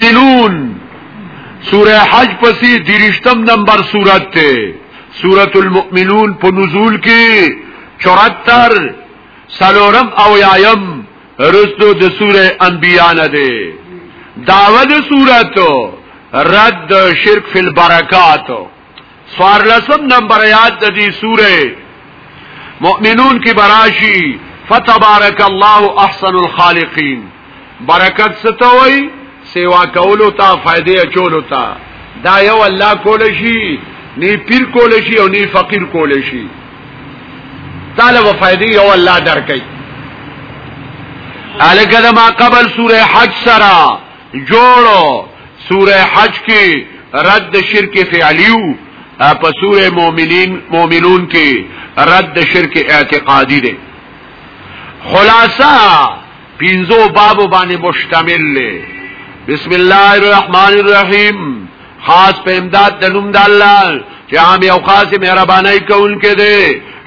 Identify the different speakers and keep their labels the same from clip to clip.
Speaker 1: تلون سوره حج پسې درشتم نمبر سورت ته سورۃ المؤمنون په نزول کې 74 سلورم او یایم رستو د سوره انبیاء نه ده داوود سورته رد شرک فی البرکات سوارلسم نمبر آیات د دې سوره مؤمنون کې براشي فتبارك الله احسن الخالقين برکت ستوي سیوا کولو ته فائدې اچولو ته دا یو الله کول شي نی پیر کول شي او نی فقیر کول شي تعالی و فائدې یو الله درکې الګه ما قبل سوره حج سره جوړو سوره حج کې رد شرک فعلیو په سوره مؤمنین مؤمنون کې رد شرک اعتقادی دی خلاصہ پینزو بابو باندې مشتمل لے بسم الله الرحمن الرحیم خاص په امداد د نوم د الله چې عام او خاص مهرباني کوونکې ده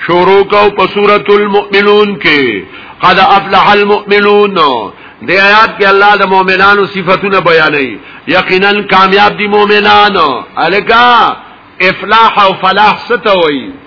Speaker 1: شروع کو په سورۃ المؤمنون کې قد افلح المؤمنون د آیات کې الله د مؤمنانو صفاتونه بیانوي یقینا کامیاب دي مؤمنان الکا افلاح او فلاح ستوي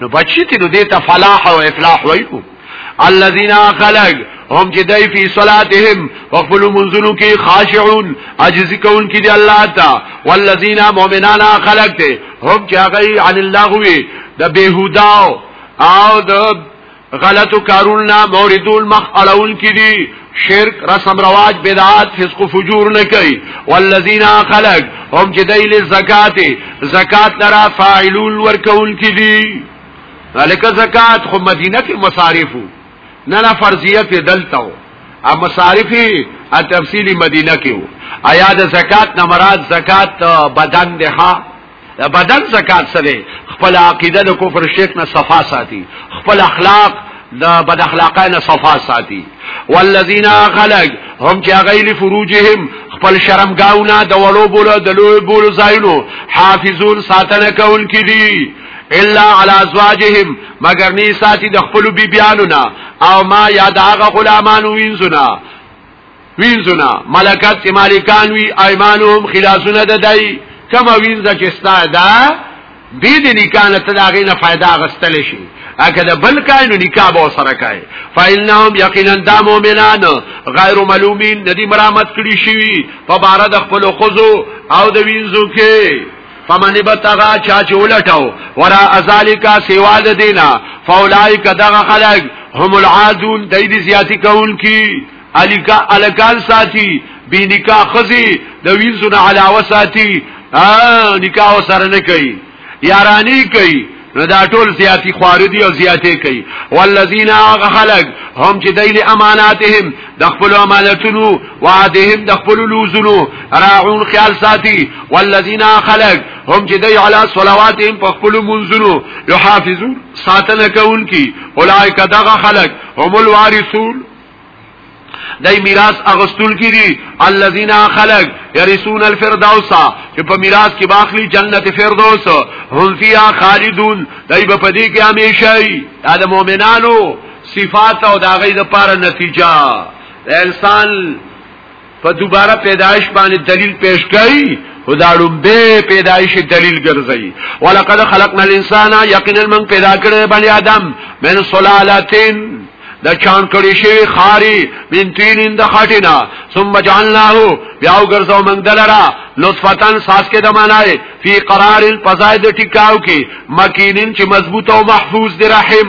Speaker 1: نو بچی تی نو دیتا فلاح و افلاح ویو الذين خلق هم چې دای فی صلاتهم وقبل منزلو کې خاشعون عاجزی کون کې دی الله تا والذین مؤمنان خلق ته هم چې هغه عن اللغو د بهوداو او د غلط کارون نا موردون مخ اړول کی دي شرک رسم رواج بدعات فسق و فجور نه کوي والذین خلق هم چې دایله زکات زکات لرا فاعلون ورکول کی دي ذالک زکات خو مدینه کې مصارفو نه نه فرضیت دلتاو ا مصارفي ا تفصیلی مدینه کې وو آیا د زکات نه مراد زکات بدن ده د بدن زکات سره خپل عقیده د کفر شرک نه صفا ساتي خپل اخلاق د بد اخلاقای نه صفا ساتي والذین خلق هم چې غیل فروجهم خپل شرم گاونه د وړو بولو د لوی بولو زاینو حافظون ساتنه کول کړي الا على ازواجهم مگر ني ساتي د خپل بيبيانو نه او ما یاد هغه غلامانو وینځونه وینځونه ملکات چې مالکان وی ایمانهم خلاصونه د دای کما وینځه چې ستا دا دې دې نکاح ته دا غینه फायदा غستل شي اګه د بل کای نو نکاح به سره کای فإنهم یقینا د مؤمنان غیر ملومین ندی مرامت کړي شي په بار د خپل خزو او د وینځو کې فمن بتغا چا چې ولټاو ورا ازالیکا سیوا د دینا فاولائک دغه خلق هم العادون دای دې زیاتی کون کی الیکا الکان ساتي بی نکاح خزی د وینځونه علاوه ساتي ا نکاح سره نه کوي یارانی کوي نو دا ټول زیاتی خواردی او زیاتی کوي والذین خلق هم چې دیل اماناتهم د خپل امانتونو وعدهم د خپل لوزونو راعون خیال ساتي والذین خلق هم چې دی علی صلواتهم په خپل منزونو یحافظون ساتنه کوونکی اولایک دغه خلق هم الوارثون دای میراث اغستول کی دي الذين خلق يرثون الفردوس چې په میراث کې باخلی جنت فردوس هم فيها خالدون دای په پدې کې همیشه ای د مؤمنانو صفات او د غي د پاره نتیجه د انسان په دوباره پیدایش باندې دلیل پیش کړي خدا لومبه پیدایش دلیل ګرځي ولقد خلقنا الانسان یقینا من پیدا کړی بنی آدم من سلالتين د چان کړي شي خاري من تین د خټینا ثم جعلناه بیا وګرځو موږ دلرا نطفتن ساس کې د معنی فی قرار الفزائد ټیکاو کې مکینن چې مضبوط او محفوظ دی رحم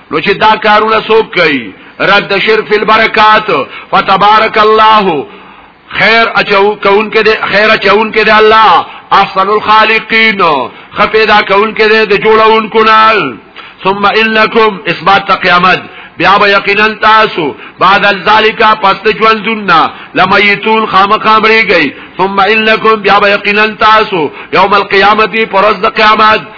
Speaker 1: نو چې دا کارونه څوک کوي رد شرک فی البرکات فتبارک الله خیر اچو کون کې دې خیر اچون کې دې الله احسن الخالقین خپیدا کون کې دې د جوړونکو نه ثم انکم اثبات قیامت بیا به یقینا تاسو بعد ذالک پس ژوندنا لمیتون خامخامریږي ثم انکم بیا به یقینا تاسو یوم القیامت پرز د قیامت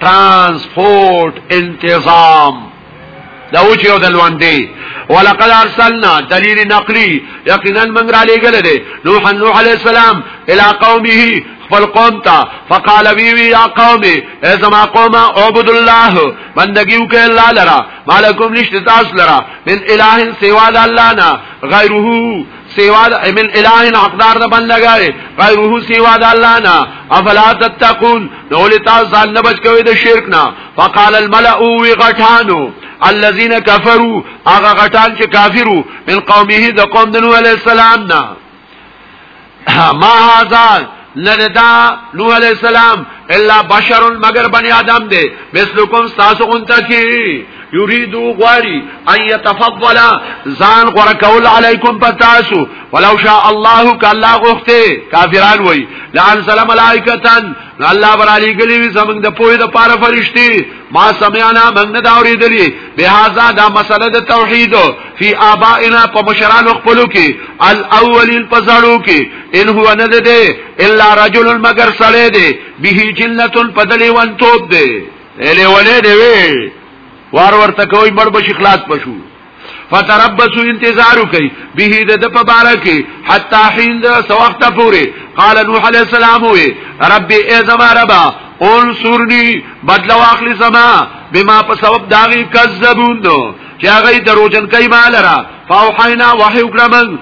Speaker 1: ترانسپورت انتظام دا اوچی او دلوان دی ولقد ارسلنا دلیل نقلی یقینا من را لګل دی نوح نوح علیہ السلام الى قومه خپل قوم تا فقال وی وی یا قوم ای زما قوم عبد الله بندگی وک الله لرا مالکم نشت تاس لرا من اله سوا الله نه غیره سوا د من الہ حقدار د بندګای غیره سوا د الله نه افلا تتقون نو لتا ځان نه بچ کوي د شرک نه فقال الملأ وغټانو الذين كفروا هغه غټان چې کافرو من قومه د قوم د نوح عليه السلام نه ما هذا نردا نوح علیہ السلام الا بشر مگر بنی آدم دے مثلکم ساسو انتا کی یریدو غاری ان یتفضل زان غور کول علیکم پتاسو ولو شاء الله ک الله غفته کافران وای لانزل ملائکتن الله بر علی گلی زمنګ د پوی د پاره فرشتي ما سمعنا من نه داوري دلی به هاذا دا مسله د توحید فی آبائنا په مشران خپلو کې الاولین پزړو کې ان هو نه ده الا رجل مگر سړی دی به جنتون پدلی وان توپ دی اله ولې دی وی وار ورته کوي بڑ بش اخلاص پشو فتربصوا انتظار کوي به د په بارا کې حتا حين د سوخت پورې قال نوح عليه السلام وي رب ای زما ربا انصرني بدل واخلي زما بما په سبب داغي کذبون چې هغه دروژن کوي مال را فاوحینا وحی وکړه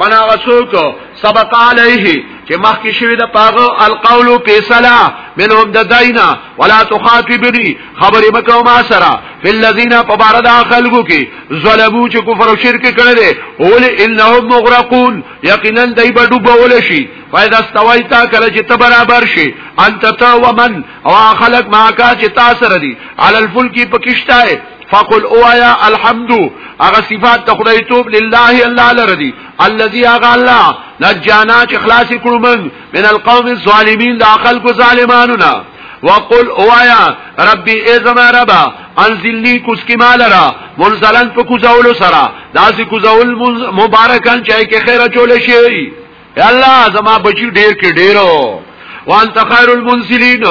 Speaker 1: من هغه څوک سبق علیه چې مخکې شوی د پاغه القول فیصله منهم د داینا ولا تخاطبنی خبرې مکو ما سره فی الذین فبارد خلقو کې ظلمو چې کفر او شرک کړي دي اول انهم مغرقون یقینا دای به ډوبول شي فاذا استویتا کله چې ته برابر شي انت تو ومن او خلق ما کا چې تاسو ردی علی الفلک پکشتای فقل اوایا الحمد اغه صفات د خدای توب لله الله لردی الذي اغه الله نجانا چې خلاص کړو من من القوم الظالمین د خلق ظالمانو نه وقل اوایا ربي ازما ربا انزلنی کوسکی مال را منزلن په کوزول سرا داسې کوزول مبارکان چای کې خیره چول شي یا الله زما بچی ډیر کې ډیرو وانت خیر المنزلین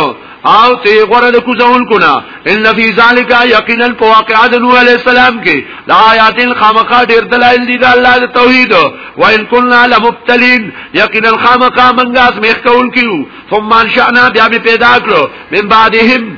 Speaker 1: او ته غره د کوزون کنا ان فی ذلک یقینا واقع د نوح علی السلام کې لا آیات خامقا ډیر دلایل دي د الله د توحید و ان كنا لمبتلین یقینا خامقا منګاس مخ کول کیو ثم انشأنا بیا به پیدا کړو من بعدهم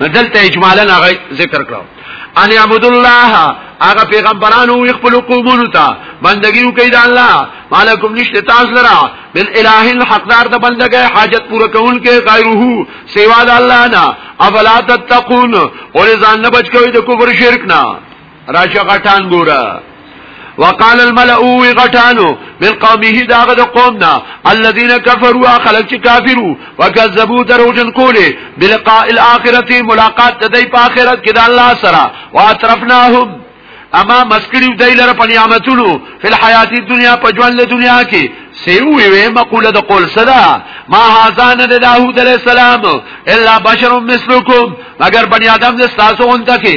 Speaker 1: دلته اجمالا هغه ذکر کړو ان عبد الله هغه پیغمبرانو وی خپل قومونو ته بندگی وکي د الله مالکم نشته تاسو لرا بل الہ الحقدار د بندګۍ حاجت پوره کون کې غیره سیوا د الله نه افلا تتقون اور ځان نه بچ کوي د کفر شرک نه راشه غټان ګوره وقال الملأ غټانو من قومه داغه د قومنا الذين كفروا خلق چې کافرو وکذبوا دروجن کوله بلقاء الاخرته ملاقات د دې په اخرت کې د الله سره واطرفناهم اما مسکریو دای لره په نعمتونو فل حیات دنیا په ژوند له دنیا کې سیو وی مقوله د قول صدا ما هاذان د داوود علی السلام الا بشر مثلکم مگر بنی آدم د تاسو اونته کې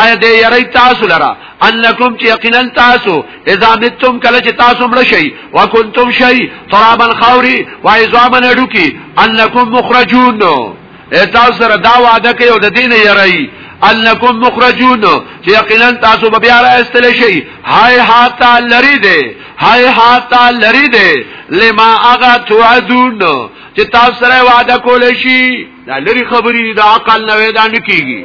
Speaker 1: آیا دې یری تاسو لرا انکم چې یقینا تاسو اذا متم کله چې تاسو مړ شئ وکنتم شئ ترابا خاوري وعظاما ډوکی انکم مخرجون تاسو سره دا وعده کوي او د دین یری انکم مخرجون چې یقینا تاسو به بیا راستل شئ هاي هاتا لری دې هاي هاتا لری دې لما اغا توعدون چې تاسو سره وعده کول شي دا لری خبرې د عقل نه وې دا نه کیږي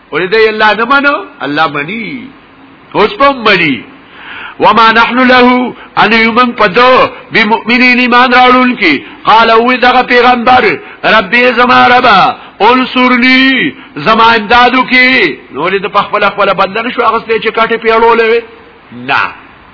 Speaker 1: ولې دی الله نه منو الله مني اوس په مني وما نحن له ان يمن پدو بمؤمنين ایمان راړون کی قال وی دغه پیغمبر ربي زما ربا انصرني زما امدادو کی نو لید په خپل خپل بدل شو هغه چې کاټه پیړولې نه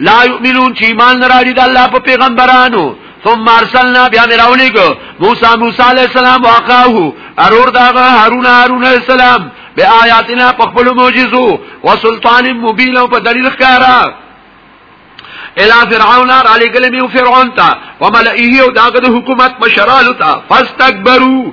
Speaker 1: لا یؤمنون چې ایمان نه راړي د الله په پیغمبرانو ثم ارسلنا بیا مراولیګو موسی موسی علی السلام واقعه ارور داغه هارون هارون علی السلام بی آیاتنا په خپل معجزو و سلطان مبین او په دلیل ښکارا الى فرعون را لګل میو فرعون تا وملئه او داغه حکومت مشرالو تا فاستكبروا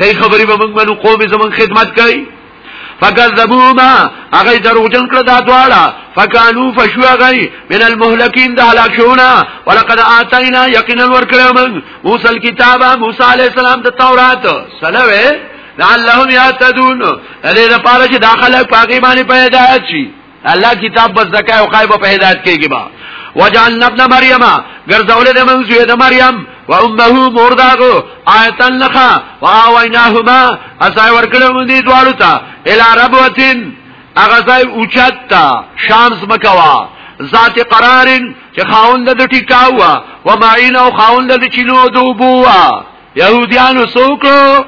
Speaker 1: دای خبرې به موږ منو قوم زمون خدمت کوي فکذبوما هغه دروغجن کړ دا دواړه فکانو فشو هغه من المهلكين د هلاک شونه ولقد اتینا یقینا ورکړو موږ موسی الكتاب موسی علی السلام د تورات سلوه لعلهم یهتدون دې لپاره چې داخله پاګې باندې پیدا شي الله کتاب بس زکای او خایبه په هدایت کېږي با وجعلنا ابن مریم ګرځولې د موږ زوی د مریم و امه مور داغو آیتن لخا و آویناهما اسای ورکړو موږ دې دوالو ته الی ربوتین اغه ځای اوچت تا شانس مکوا ذات قرار چې خاوند د ټیکاوا و معین او خاوند د چینو دوبوا يهوديانو سوکو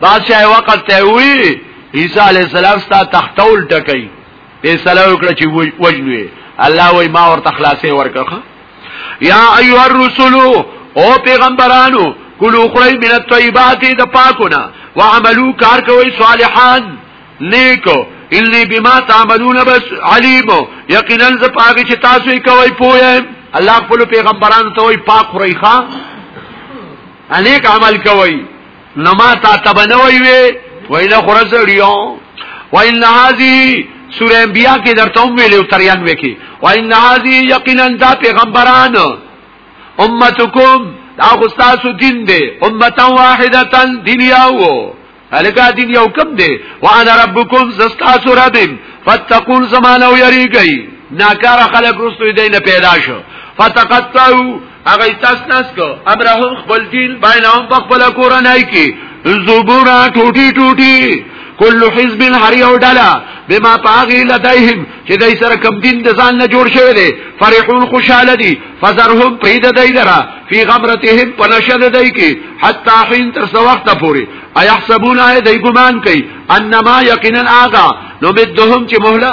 Speaker 1: بادشاہ وقت ته وی عیسی علی السلام ستا تختول ټکای فیصله وکړه چې وجنوي الله وای ما ورته خلاصې ورکړه یا ایو الرسول او پیغمبرانو کلو خړی من الطیبات د پاکونه وعملو کار کوي صالحان نیکو انی بما تعملون بس علیم یقینا ز پاګه چې تاسو یې کوي پوهه الله خپل پیغمبرانو ته وای پاک خړی ښا انیک عمل کوي نو ما تا تبنوي وي وینا خرزړیو وان هذه سوره انبیاء کې درته ویلو تر 91 کې وان هذه یقینا دا پیغمبران امتکم دا خو تاسو دین دی امه واحده دین یو الګا دین یو کم دی وانا ربکم زستاسو ربم فتقون زمانه یریږي ناکاره خلک رسو دینه پیدا شو فتقطعوا هغه تاسو ناس کو امرهم خپل دین بینهم په خپل کورنۍ کې زبورا ټوټي ټوټي کل حزب هر یو ډله بما پاغي لديهم چې دای سره کم دین د ځان نه جوړ شوی دی فرحون خوشاله دي فزرهم پرید دای لرا فی غمرتهم پنشد دای کی حتا حين تر وخت پوري ايحسبون اي دای ګمان کوي انما یقینا آغا نو بدهم چې مهله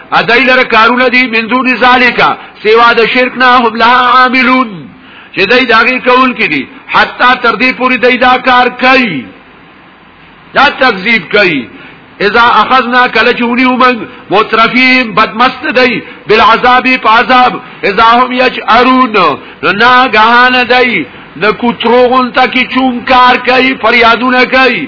Speaker 1: ادای لره کارونه دي من دون ذالک سوا د شرک نه هم لها عاملون چې دای داغي کول کړي حتی تر دې پوری دای دا کار کوي دا تکذیب کوي اذا اخذنا کله چې ونیو موږ مترفیم بدمست دی بالعذاب په عذاب اذا هم یجرون نو ناګهان دی د کوتروغون ته کې چون کار کوي فریادونه کوي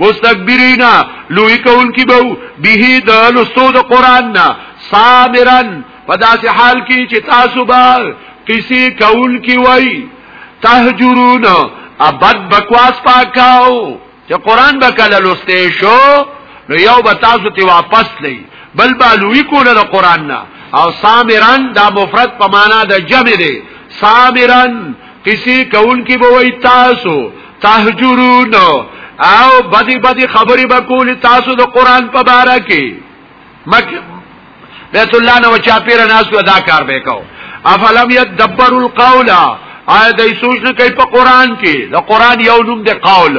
Speaker 1: مستكبرین لوی کون کی بو به د لستو د قران نه صابرن په داسې حال کې چې تاسو به قصې کول کی وای تهجرون ابد بکواس پاکاو چې قران به کله لسته شو نو یو به تاسو ته واپس لې بل به لوی کول د قران نه او صابرن دا مفرد په معنا د جمع دی صابرن کسی کون کی بوئی تاسو تحجرون او بدی بدی خبری بکولی تاسو د قرآن پا بارا کی مک بیت اللہ نو چاپیر ناسو ادا کار بے کو افلم یدبر القول آیا دی سوچ نه کوي په قران کې د قران یو نوم د قول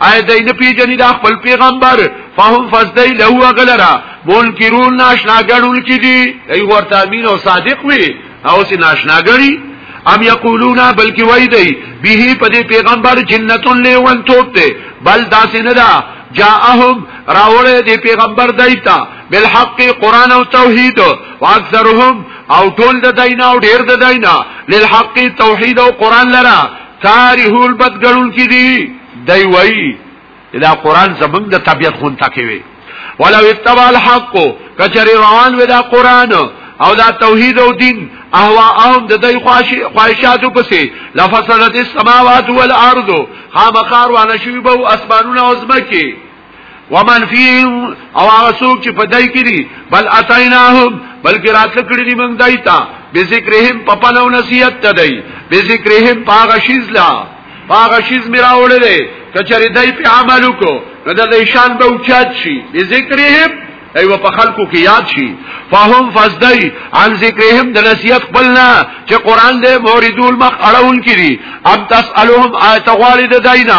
Speaker 1: آیا دای نه پیژني دا خپل پیغمبر فهم فزدای له غلرا منکرون ناشناګړون کی دي ای ورته امین او صادق وي او سي ناشناګړي ام یقولون بلکی وای دی به په دې پیغمبر جنتون لیون توپ ته بل داسې نه ده جاءهم راوړې دې پیغمبر دایتا بالحق قران او توحید واکثرهم او ټول د دینه او ډیر د دینه للحق توحید او قران لره کارهول بد ګړول کی دی دی وای دا قران زمنګ د طبيعت خون تکوي ولو اتبع الحق کچری روان ودا قران او دا توحید او دین اهوا اهم د دای خواهشاتو پسې لفسدت السماوات والارض خامخار وانه شوی به اسمانونه او زمکه ومن فيهم او هغه څوک چې په دای کې دي بل اتیناهم بلکې راتل کړی دی موږ دای ته به ذکرهم په پلو نصیحت ته دی به ذکرهم پاغه شیز لا پاغه شیز میرا وړل دی کچری دای په عمل وکړو نو د شان به اوچات شي به ذکرهم ایو په خلکو کې یاد شي فهم فزدای عن ذکرهم د نصیحت خپلنا چې قران دې موریدول مخ اړهون کړي ام تسالهم آیت غوړي د دینه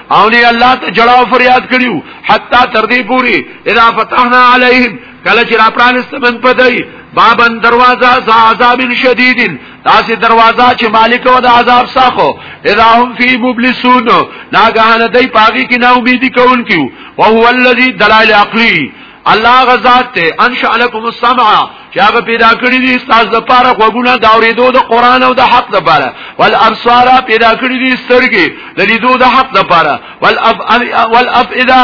Speaker 1: او دی الله ته جړاو فریاد کړیو حتا تر دې پوری اذا فتحنا علیهم کله چې را پرانست من پدای بابن دروازه ز عذاب شدید تاسو دروازه چې مالک او د عذاب ساخو اذا هم فی مبلسون ناګهانه دای پاګی کې نا امیدی کون کیو او هو الذی دلائل عقلی الله غزاد ته انشاء لكم السمع چې هغه پیدا کړی دي تاسو د پاره غوګونه دا ورېدو د قران او د حق د پاره ول ابصار پیدا کړی دي سترګې د لیدو د حق د پاره ول اف ول اف اذا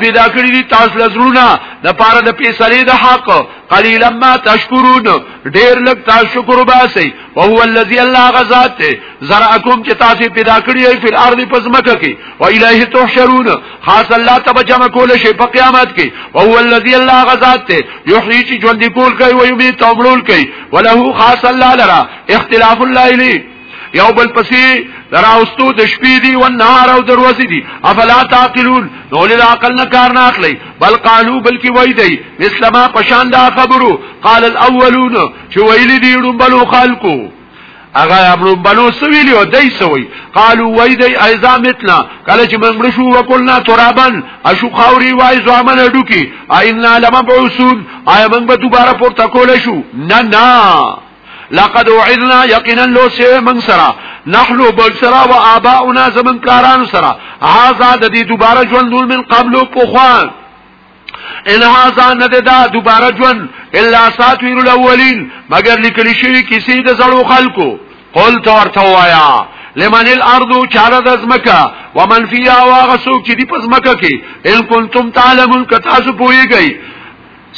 Speaker 1: پیدا کړی دي تاسو لزرونه د پاره د پیسلې د حق قلیلا ما تشکرون ډیر لږ تاسو شکر وباسي او هو الذی الله غزاد ته زرعکم چې تاسو پیدا کړی په ارض پزمکه کې و الیه تحشرون خاص الله تبا جمع کول شي په قیامت کې او هو الذی الله غزاد ته یحیی چې ژوند کول کوي او یبی توبرول کوي وله خاص الله لرا اختلاف الليل یو بل پسې دراوستو د شپې دی او نهار او دروازې دی افلا تعقلون نو له عقل نه کار نه اخلي بل قالو بلکی وای دی مثلما پشان دا خبرو قال الاولون چې ویل دی ډوبلو خلقو هغه ابن بلو سویلی او دای سوی قالو وای دی ایزا متنا کله چې موږ مړ شو وکولنا ترابن اشو خاوري وای زامن ډوکی اینا لمبعوسون آی موږ به دوباره پورته کول شو نه نه لقد وعدنا یقینا لو سه من سرا نحن بل سرا و آباؤنا زمن کاران سرا هذا د دې دوباره ژوندول من قبل او پوخوان ان هاذا نددا دوباره جون الا ساتویر الاولین مگر لیکل شوی کسی د زړو خلکو قل تو ورته وایا لمن الارض چاله د زمکا ومن فيها واغسو چې دی پس مکه کې ان کنتم تعلمون کتا سو پويږي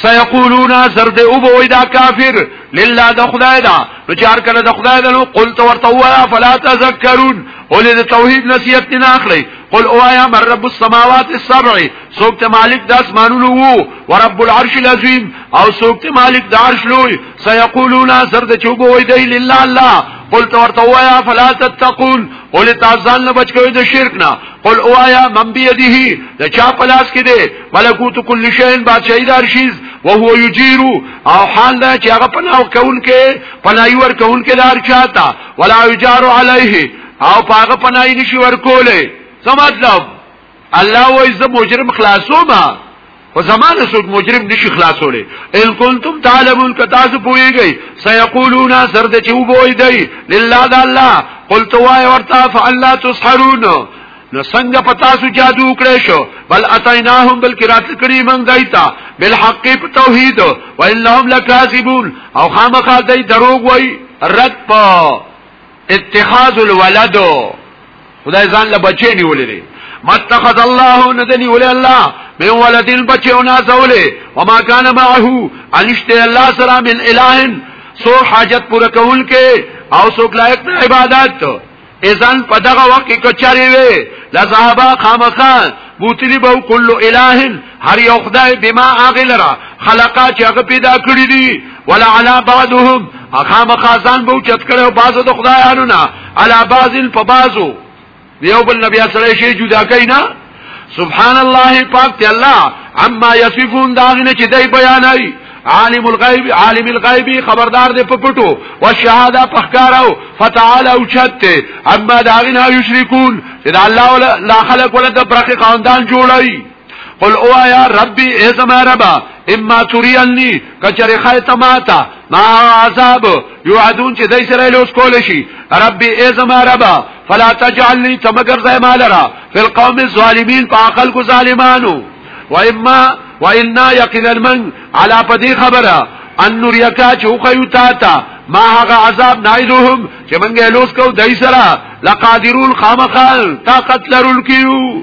Speaker 1: سيقولون زرد او بوي دا کافر لله د خدای دا نو چار کله د خدای دا نو قل تو ورته وایا فلا تذكرون اولې د توحید نصیحت نه اخلي قل اوایا من رب السماوات السبع څوک ته مالک د اسمانونو وو ورب العرش العظیم او څوک ته مالک د عرش لوی سيقولون سر د چوبو وي دی لله الله قل تورته وایا فلا تتقون قل تاسان نه بچ کوي د شرک نه قل اوایا من بيدیه د چا پلاس کې دی ملکوت کل شی بادشاہی دار شیز وهو یجیر او حال دا چې هغه پناه کون کې پناه ور کون کې دار چاته ولا یجار علیه او پاغه پناه نشي ور کوله سمجھ لو الله وای زه مجرم خلاصو ما او زمانه څوک مجرم نشي خلاصولې ان کنتم تعلمون که تاسو پوهیږئ سيقولون سر د چوب وای دی لله د الله قلت وای ورتا فالله تسحرون نو څنګه پتا سو جادو کړې شو بل اتیناهم بل کرات کړي من دایتا بل حق په توحید و انهم لکاذبون او خامخا دای دروغ وای رد په اتخاذ الولد خدای ځان له بچی نیولې دي متخذ الله ندنی ول الله من ولد بچونا زوله وما كان معه انشت الله سلام من اله سو حاجت پورا کول کې او سو لایق عبادت اذن په دغه وخت کې کچاري وي لذهبا خامخان بوتلی به کل اله هر یو خدای بما هغه لرا خلقا چې هغه پیدا کړی دي ولا علا بعضهم اخا مخازان بو چت کړو بعضو د خدایانو نه علا بعضن په بعضو دیو بل نبی صلی الله علیه جدا کینا سبحان الله پاک ته الله عما یصفون داغنه چې دای بیانای عالم الغیب عالم الغیب خبردار دی په پټو او شهاده په ښکارو فتعال او چت اما داغنا یشرکون چې الله ولا لا خلق ولا د برخه خاندان جوړای قل او آیا ربی ای زما ربا اما تورینی کچری خیط ماتا ما عذاب یعدون چې دای سره لوس کول شي ربی ای زما ربا فلا تجعلنی تمگر زای مالرا فی القوم الظالمین په عقل کو ظالمانو و اما و انا یقینا من علی پدی خبره ان نوریکا چوخیو تا تا ما هغه عذاب نایدهم چې منګه لوس کو دای سره لقادرون خامخال طاقت لرل کیو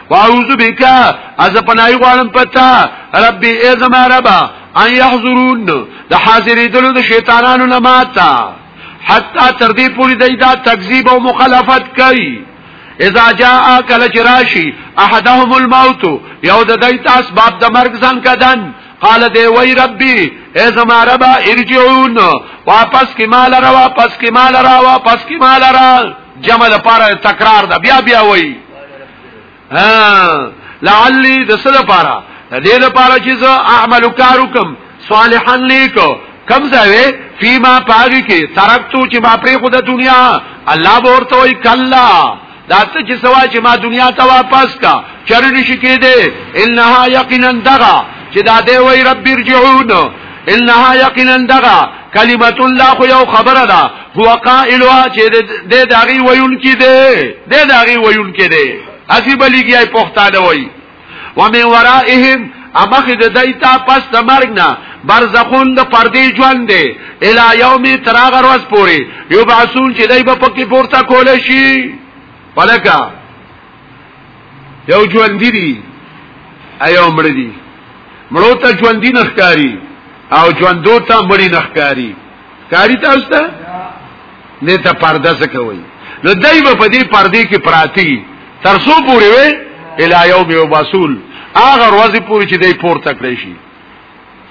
Speaker 1: واعوذ بک از پنای غوانم پتا ربي ازما ربا ان يحضرون د حاضرې دلو د شیطانانو نه ماتا حتا تر دې پوری دای دا تکذیب او مخالفت کوي اذا جاء کل جراشی احدهم الموت یو د دای تاس باب د مرګ ځان کدن قال دی وی ربی ای زما ربا ارجعون واپس کی مال را واپس کی مال را واپس کی مال را جمع لپاره تکرار دا بیا بیا وای ها لعلی د څه لپاره د دې لپاره چې زه اعمل کاروکم صالحا لیکو کم ځای فيما پاګي کې ترکتو چې ما پرې خو د دنیا الله ورته وای کلا دا څه چې سوا چې ما دنیا ته واپس کا چرې نشي کېده انها یقینا دغه چې دا دی وای رب ارجعون انها یقینا دغه کلمت الله خو یو خبره ده هو قائلوا چې د داغي ویون کې ده د داغي ویون کې ده اسی بلیګي پښتانه وای و من ورائهم امخ د دایتا پس د مرګ نه برزخون د پردي ژوند دی الی یوم تراغر وس پوری یو باسون چې دای په پکې پورته کول شي ولکه یو ژوند دی ایو مړ دی مړو ته ژوند نه ښکاری او ژوندو ته مړی نه ښکاری کاری تاسو ته نه ته پرده څه کوي نو دای په دې پردې کې پراتی ترسو پورې وي الی یوم یبسول هغه ورځ پورې چې دای پورته کړی شي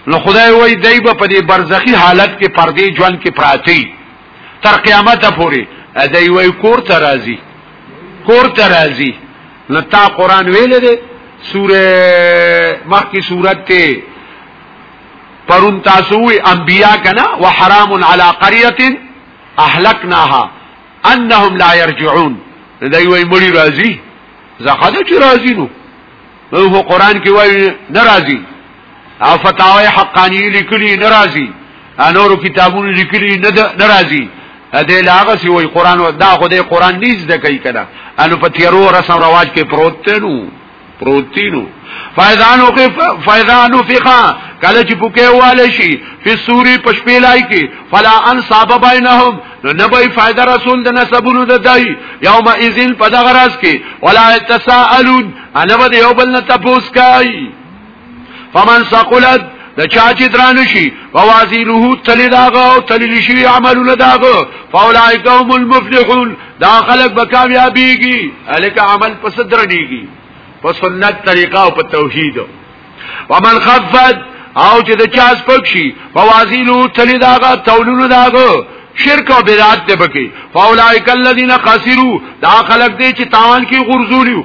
Speaker 1: نو خدای وای دای په دې برزخی حالت کې پردې ژوند کې پراتی تر قیامت پورې دای وای کور ته راځي کور ته راځي نو تا قران ویل دي سوره مخکې سورته پرون تاسو وی انبیا کنا وحرام علی قريه اهلكناها انهم لا يرجعون دوی وی مړي راځي زخه د چې راځي نو هو قران کې وایي ناراضي او فتاوی حقانی لیکلی ناراضي انورو کتابونو لیکلی ناراضي دې لاغه سی وای قران دا خو دې قران نیز د کوي کنه انو په تیرو رسم رواج کې پروت نو پروتینو فیضانو فیضانو فقا کله چې پوکې واله شي په سوري پشپېلای کې فلا ان صاحب بینهم نو نه به فائدہ رسول د نسبونو د دای یوم اذن په دغه راز کې ولا تساءلون انا بده یو بل نه تاسو کوي فمن ثقلت د چا چې درانه شي فوازینه تل داغه او تل شي عملونه داغه فاولائک هم المفلحون دا خلک به کامیابیږي الک عمل پس درنیږي په سنت طریقه او په توحید ومن خفت او چې د چا سپک شي فوازینه تل داغه تولونه داغه شرک او بدعت دی پکې فاولائک الذین خسروا دا خلق دی چې تاوان کې غرزولیو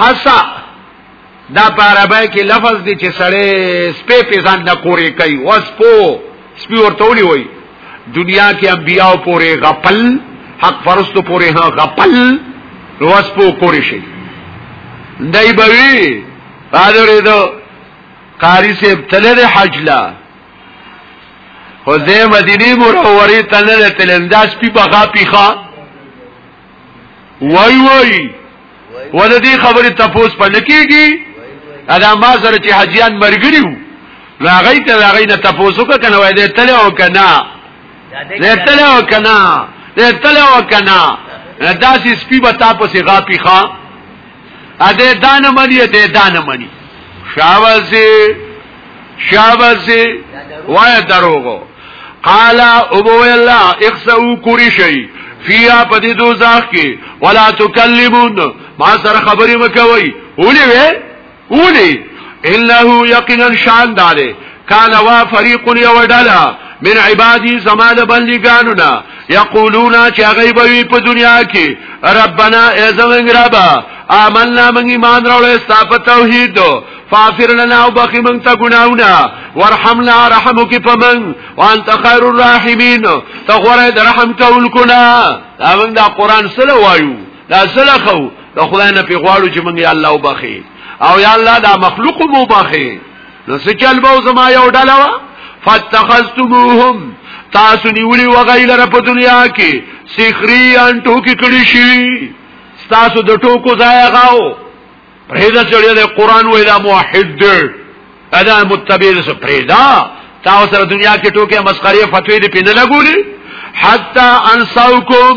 Speaker 1: حسا دا په عربی کې لفظ دی چې سړی سپې په ځان نه کورې کوي وسپو سپي ورته ولي وای دنیا کې انبیاء پورې غپل حق فرستو پورې ها غپل وسپو کورې شي دای بوي پادرې دو قاری سے ابتلې د حج لا خو دې مدینه مروره تنه تلنداس پی بغا پیخا وای وای ول دې خبرې تپوس پنه کیږي ادا ما سره چې حجیان مرګریو لاغی ته لاغی نه تپوسو کنه وای دې تل او کنه دې تل او کنه دې تل او کنه داسې سپی به تاسو غاپی خان اده دا نه مني اده دا نه مني شاباسي شاباسي وای دروغو قال ابو الله اخسو کوری شي فیا پدې دوزاخ کې ولا تکلمون ما سره خبرې مکوي ولي وي ولي انه یقینا شان داله کان وا فریق یو ډلا من عبادی زمال بندگانونا یقولون چې هغه به په دنیا کې ربنا ازمن ربا آمنا من ایمان راوړې ستا په توحید فاغفر لنا او بخی من تا گناونا ورحمنا رحمو کی پا من وانت خیر الراحمین تا غوره دا رحم کول کنا دا من دا قرآن سل وایو دا سل خو دا خدای نا پی غوارو چی من یا اللہ او بخی او یا اللہ دا مخلوق مو بخی نو سچل بو زما یو ډله وا فتخذتموهم تاسو نیولی وغیلره په دنیا کې سخریان ټوکی کړی شي تاسو د ټوکو ځای غاو پرېدا چړې د قران وې دا موحد دی ادا متبع سره پرېدا تاسو سره دنیا کې ټوکې مسخره فتوی دې پینې لګولې حتا انساوکم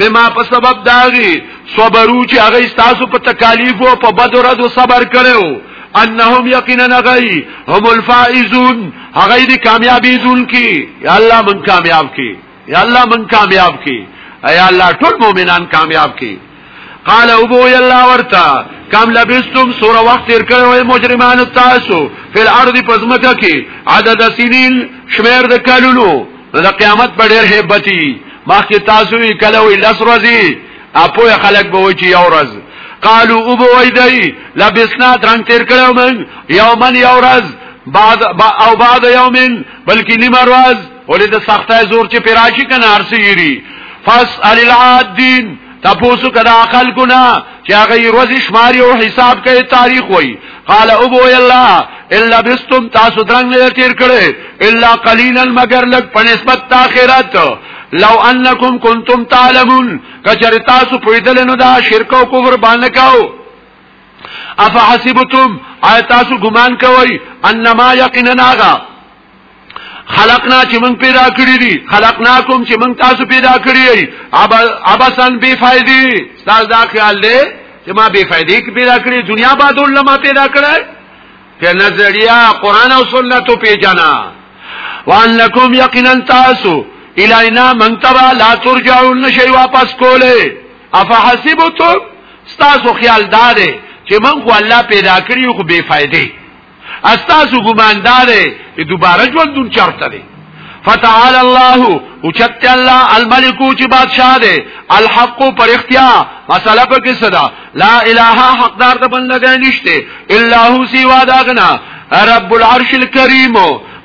Speaker 1: بما په سبب داغي صبرو چې هغه تاسو په تکالیف او په بد ورځ صبر کړو انهم یقینا غی هم الفائزون هغه دې کامیابی زون کی یا الله من کامیاب کی یا الله من کامیاب کی یا الله ټول مؤمنان کامیاب کی قال ابو یلا ورتا کم لبستم سوره وخت تیر کړو مجرمان تاسو فل ارض پزمکه کی عدد سنین شمیر د کلونو نو د قیامت په ډېر هیبتي مخکې تاسو یې کله وی لس ورځې اپو خلک به وچی یو ورځ قالو او به وای دی لبسنا ترنګ تیر کړو من یومن یو ورځ بعد با او بعد یومن بلکې نیمه ورځ ولې د سختای زور چې پیراشي کنه ارسیری فاسال العادین تپوسو کدا خلقو نا چې هغه روز شماري او حساب کوي تاریخ وای قال ابو الله الا بستم تاسو درنګ نه تیر کړي الا قليلا مگر لګ په نسبت اخرت لو انکم کنتم تعلمون کچر تاسو پویدل نو دا شرک او کفر باندې کاو افحسبتم آیا تاسو ګمان کوئ انما یقینا خلقنا چې موږ پیدا کړی دي خلقناکم چې موږ تاسو پیدا کړی یي ابسن بی فائدې تاسو دا خیال دی چې ما بی فائدې کې پیدا کړی دنیا بعد علماء پیدا کړی ته نظریه قران او سنت په پیجانا وانکم یقینا تاسو الینا من تبا لا ترجعون شی واپس کوله افحسبتم تاسو خیال دار چې موږ الله پیدا کړی خو بی فائدې استاسو ګماندار دی دوباره ژوندون چرته دی فتعال الله اوچت الله الملک چې بادشاہ دی الحق پر اختیا مساله په کې صدا لا اله حقدار د بندګۍ نشته الا هو سوا داغنا رب العرش الكريم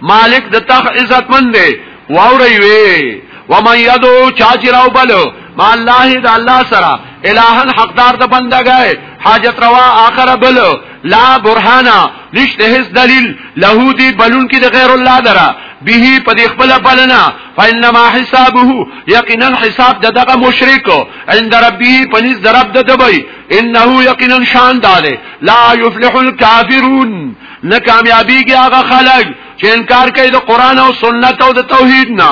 Speaker 1: مالک د تخ عزت مند دی واوري وي ومن يدو چاچ راو بلو ما الله د الله سره الہن حقدار د بندګای حاجت روا اخر بل لا برهانا نشته هیڅ دلیل له دې بلون کې د غیر الله درا به په دې خپل بلنا فینما حسابه یقینا حساب د دغه مشرک عند ربه پنځ درب د دبی انه یقینا شان داله لا یفلح الکافرون نه کامیابیږي هغه خلک چې انکار کوي د قران او سنت او د توحید نه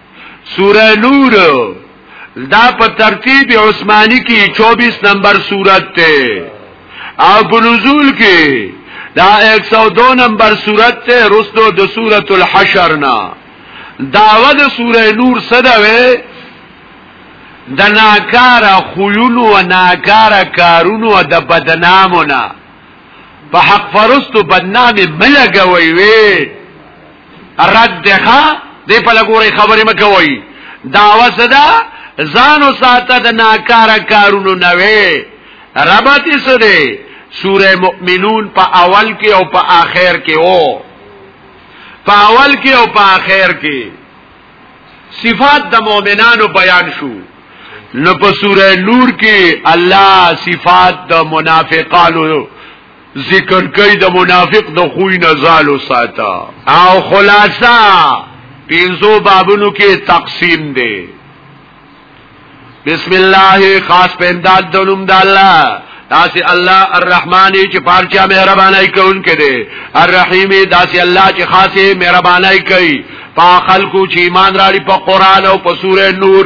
Speaker 1: سوره نور دا په ترتیب عثماني کې 24 نمبر سورت ته او په نزول کې دا 102 نمبر سورت ته رسو د سورۃ الحشر نه داوه د سوره نور صدوي د ناکار خویونو و ناکار کارونو و د بدنامونا په حق فرستو بدنامی ملګوی وی رد دخه دی په لګوري خبرې مکوي دا وسدا ځانو ساته د ناکاره کارونو نه وي ربط یې سره سوره مؤمنون په اول کې او په آخر کې او په اول کې او په آخر کې صفات د مؤمنانو بیان شو نو په سوره نور کې الله صفات د منافقانو ذکر کوي د منافق د خوې نه زالو ساته او خلاصہ پینزو بابونو کې تقسیم دی بسم الله خاص په امداد د نوم د الله داسې الله الرحمن چې پارچا مهرباني کوونکې دی الرحیم داسې الله چې خاصه مهرباني کوي په خلکو چې ایمان راړي په قران او په سوره نور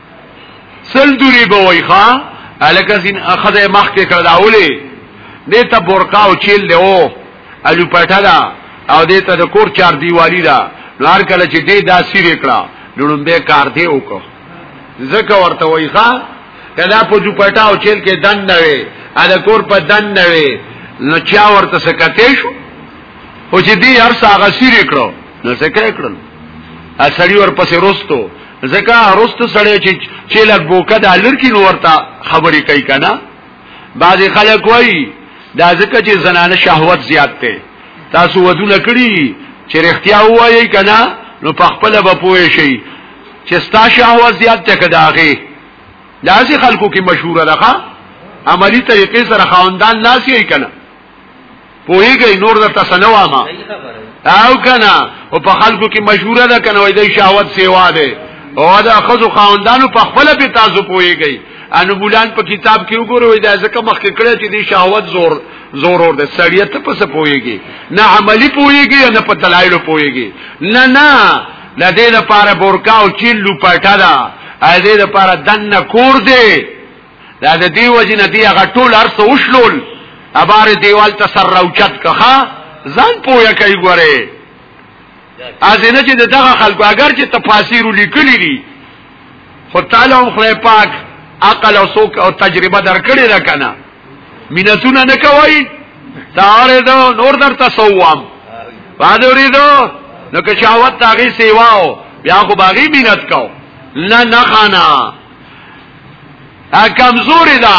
Speaker 1: سل دوری به وای ښا الکه سین اخذ مخ کې کړه دا ولې دې ته برقا او چیل دی او الو پټه دا او دې ته د کور چار دیوالی دا لار کله چې دې دا سیر کړه نوم به کار دی وکړه زکه ورته وای ښا کله په جو پټه او چیل کې دن نه وي ا د کور په دن نه وي نو چا ورته سکته شو او چې دې هر څه هغه سیر کړو نو څه کړل ا سړی ور پسې روستو زکه رست سړی چې چې لګ بوکه د لړکی نورتا خبرې کوي کنه بعضی خلک وایي دا زکه چې زنانه شهوت زیات ده تاسو ودونه کړی چې رښتیا وایي کنه نو په خپل به پوه شي چې ستا شهوت زیات ده کداغه لازم خلکو کې مشهور ده عملی طریقې سره خواندان ناسي کنه پوهیږي نور د تسنوا ما او کنه او په خلکو کې مشهور ده کنه وای د شهوت سیوا ده او دا خزو خاوندانو په خپل په تاسو پوهیږي انو بولان په کتاب کې وګوره وای دا ځکه مخکې کړی چې د شهوت زور زور ور ده سړیت په څه پوهیږي نه عملی پوهیږي نه په دلایل پوهیږي نه نه لدې لپاره بورکا او چیلو پټا ده اې دې لپاره دنه کور دی دا د دې وجه نه دی هغه ټول ارس وشلول ابار دیوال ته سر راوچت کخه ځان پوهه کوي ګوره ازینه چې دغه خلکو اگر چې تفاسیر لیکلي دي خو تعالی هم خدای پاک عقل او سوک او تجربه درکړي ده کنه مینتونه نه کوي تاره دا نور در تسوام باندې ورېدو نو که شاوت تاغي سیواو بیا خو باغی مینت کو نه نه خانا ا کمزوري ده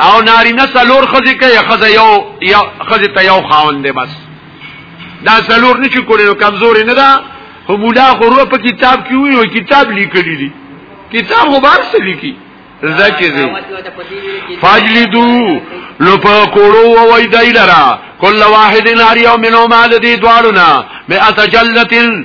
Speaker 1: او نارینه څلور خزي کوي خزه یو یو خزه ته یو خاوند دی بس دا څلور نه چې کولې نو کمزوري نه ده خو مولا خو رو په کتاب کې وی او کتاب لیکلی دی کتاب خو بار څه لیکي زکه زی فاجلدو لو په کوړو وای دای لرا کله واحد ناری او منو مال دی دوالنا مئات جلتن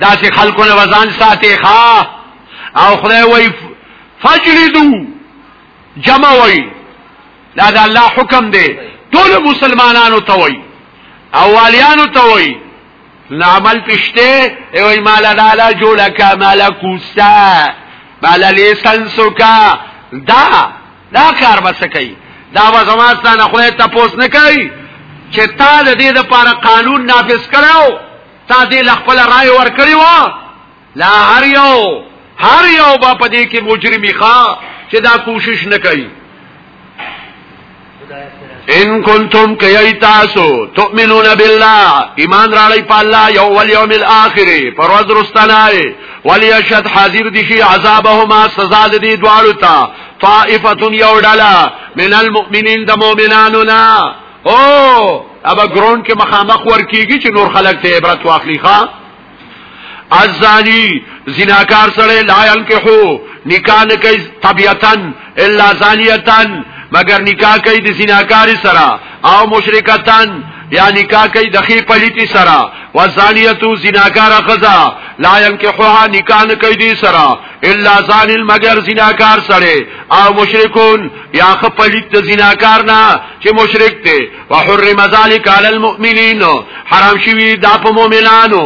Speaker 1: داسې خلکو نه وزن ساتي ښا او خدای وای فجلدو جمع وای دا د الله حکم دی ټول مسلمانانو ته وای او والیانو ته وای نعمل پشته ای مال لالا جوړه کا مال کوستا مال لیسنس کا دا دا کار وسکای دا و زماستانه خدای ته پوس نه کوي چې تا د دې لپاره قانون نافذ کړو تا دې لا خپل رائے ور کړی و لا هر یو هر یو با پدې کې مجرمي ښا چې دا کوشش نه کوي ان کنتم کئی تاسو تؤمنون بالله ایمان راړی په الله یو ول یوم الاخر پر ورځ رستنای ولیشهد حاضر دي شي عذابهما سزا دي دوالو ته طائفه یو ډلا من المؤمنین د مؤمنانو نه او ابا ګراوند کې مخامخ ورکیږي چې نور خلک ته عبرت واخلي ښا الزانی زناکار سره لا ينکحو نکاح نه کوي طبيعتا الا زانيتان مگر نکاح کوي د زناکار سره او مشرکتان یا نکاح کوي د خې پلیتی سره و زانیتو زناکار خزا لا ينکحوها نکاح نه کوي دي سره الا زان المگر زناکار سره او مشرکون یا خپلیت د زناکار نه چې مشرک دی وحرم ذلک علی المؤمنین حرام شوی دا په مؤمنانو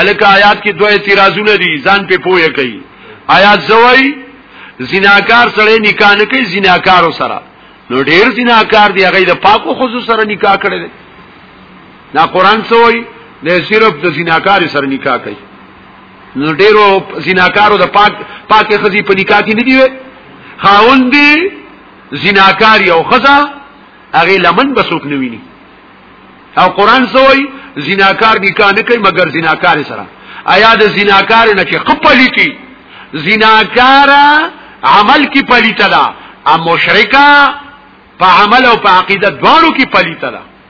Speaker 1: الک آیات کې دوه اعتراضونه دي ځان په پوهه کوي آیات زوی زناکار سره نکاح نه کوي زناکارو سره نو ډیر زناکار دی هغه د پاکو خو سره نکاح کړي دا قران سوی د صرف د زناکار سره نکاح کوي نو ډیرو زناکارو د پاک پاک خزي په نکاح کې نه دی وي خاوند دی زناکار یو خزا هغه لمن بسوک نه ویني او قران سوی زناکار نکاح نه کوي مګر زناکار سره آیا د زناکار نه چې خپلتی زناکار عمل کې پلیته ده ا مشرکا په عمل او په عقیده دوانو کې پلیته ده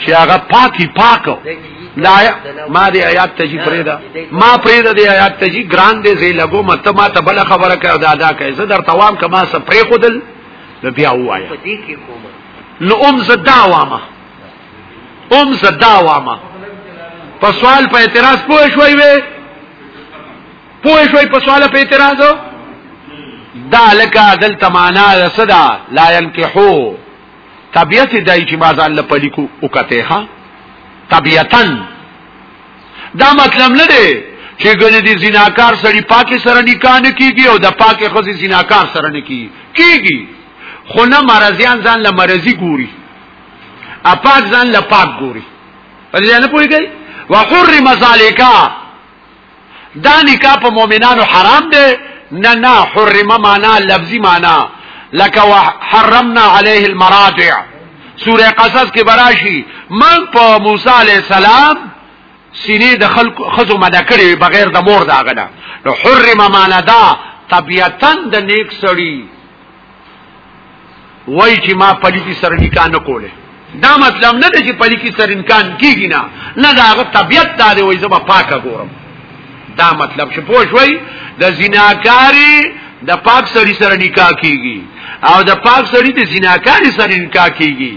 Speaker 1: چې هغه پاکي پاکو لا ما دې آیات ته جی پرېدا ما پرېدا دې آیات ته جی ګران دې زې لګو مت ما ته بل خبره کړه دا ادا کړه زه در توام کما سه پرې خودل نو بیا وایا نو ام زدا وامه ام زدا وامه په سوال په اعتراض پوه شوي وي پوه شوي په سوال په اعتراض دا لکه دلته معنا صدا لا ينكحو طبیعت دای چې ما ځان له پلیکو وکته ها طبیعتا دا مطلب نه دی چې ګنې دي زناکار سړي پاکي سره نکاح نه کیږي او د پاکي خزي زناکار سره نه کیږي کیږي خو نه مرزيان ځان له مرزي ګوري اپاک ځان له پاک ګوري په دې نه پوهیږي وحرم ذالکا دا نکاح په مؤمنانو حرام دی نه نه حرم معنا لفظي معنا لکه حرمنا عليه المراضع سوره قصص کې براشي من په موسی عليه السلام سینې د خلق خزو مده کړې بغیر د مور داغه نه حرم معنا دا طبيعتا د نیک سړی وای چې ما پلیتی سره نکاح نه کوله دا مطلب نه دی چې پلیتی سره امکان کیږي نه نه دا هغه طبیعت دا دی وای زما پاکه ګورم دا مطلب چې پوه شوي د زناکاری د پاک سړي سره نکاح کیږي او د پاک سړي د زناکاری سره نکاح کیږي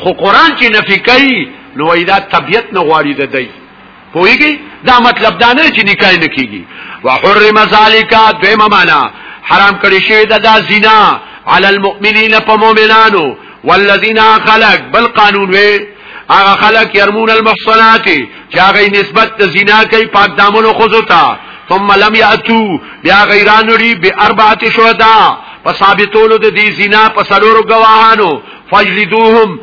Speaker 1: خو قران چې نفي کوي نو دا طبيعت نه غواړي د دی پویږي دا مطلب دا نه چې نکاح نه کیږي وحرم ذالک دیمه معنا حرام کړی شوی دا, دا زنا علی المؤمنین په مؤمنانو والذین خلق بل قانون وی هغه خلق يرمون المحصنات چې هغه نسبت د زنا کوي پاک دامنو خزو ته ثم لم ياتو بیا غیران لري به اربعه شهدا په ثابتولو د دې زنا په سلورو گواهانو فجلدوهم